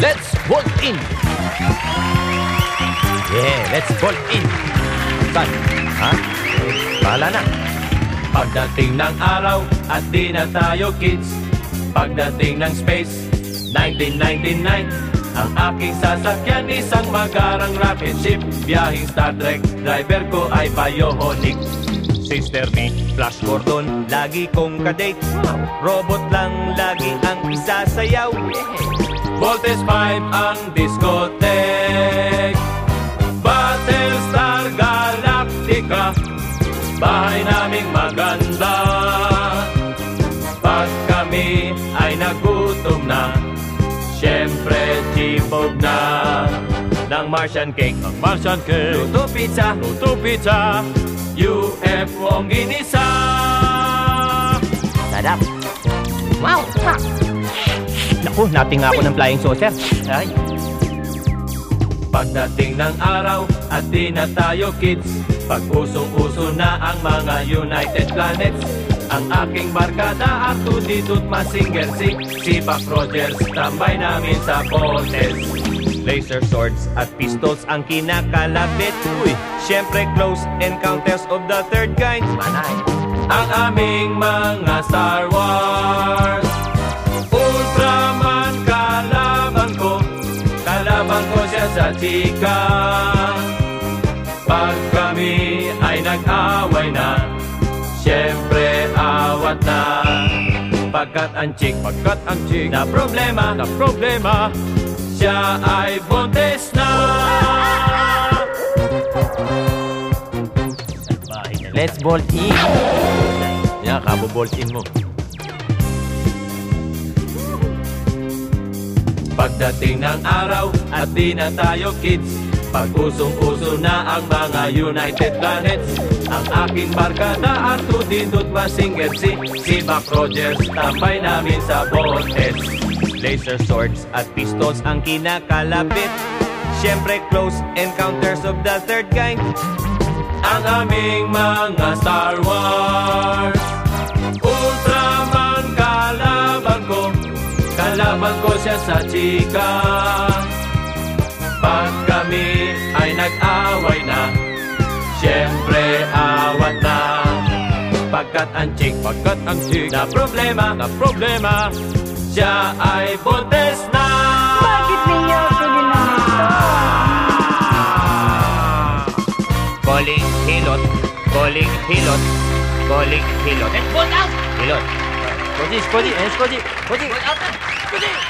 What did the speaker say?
Let's bolt in! Yeah, let's bolt in! Saan? Ha? Bahala na. Pagdating ng araw at di na tayo kids Pagdating ng space, 1999 Ang aking sasakyan isang magarang rocket ship Biyahing Star Trek, driver ko ay bionic Sister B, Flash Gordon, lagi kong kadate. Robot lang lagi ang isasayaw. Voltes 5 ang discotheque. Battlestar Galactica. Bahay naming maganda. Pag kami ay nagutom na Siyempre chipog na Ng Martian cake. Ang Martian cake, Luto pizza. Luto pizza, UFO ang ginisa sarap. Wow! Naku, nating ako ng flying saucer. Ay, Pagdating ng araw at di na tayo kids Pag usong-uso na ang mga United Planets Ang aking barkada Artu Ditut Masinger Si Si Buck Rogers Tambay namin sa Voltes laser swords at pistols ang kinakalapit. Uy, syempre close encounters of the third kind. Manay. Ang aming mga Star Wars chika Pag kami ay nag-away na Siyempre awat na Pagkat ang chick, pagkat ang chick Na problema, na problema Siya ay buntis na Let's bolt in. Yan, kabo-bolt in mo. Pagdating ng araw at di na tayo kids. Pag usong-uso na ang mga United Planets. Ang aking barkada Artu Dindut Masinger Si Si Buck Rogers Tambay namin sa Voltes Laser swords at pistols ang kinakalapit. Syempre close encounters of the third kind. Ang aming mga Star Wars Kalaban ko siya sa chika Pag kami ay nag-away na Siyempre awat na Pagkat ang chick, pagkat ang chick Na problema, na problema Siya ay buntis na Bakit ninyo ako ginamito? Calling hilot. Calling hilot. Calling hilot. Let's bolt out! Hilot. Skoji, skoji, eh, skoji, skoji. Bolt out na! Kundi!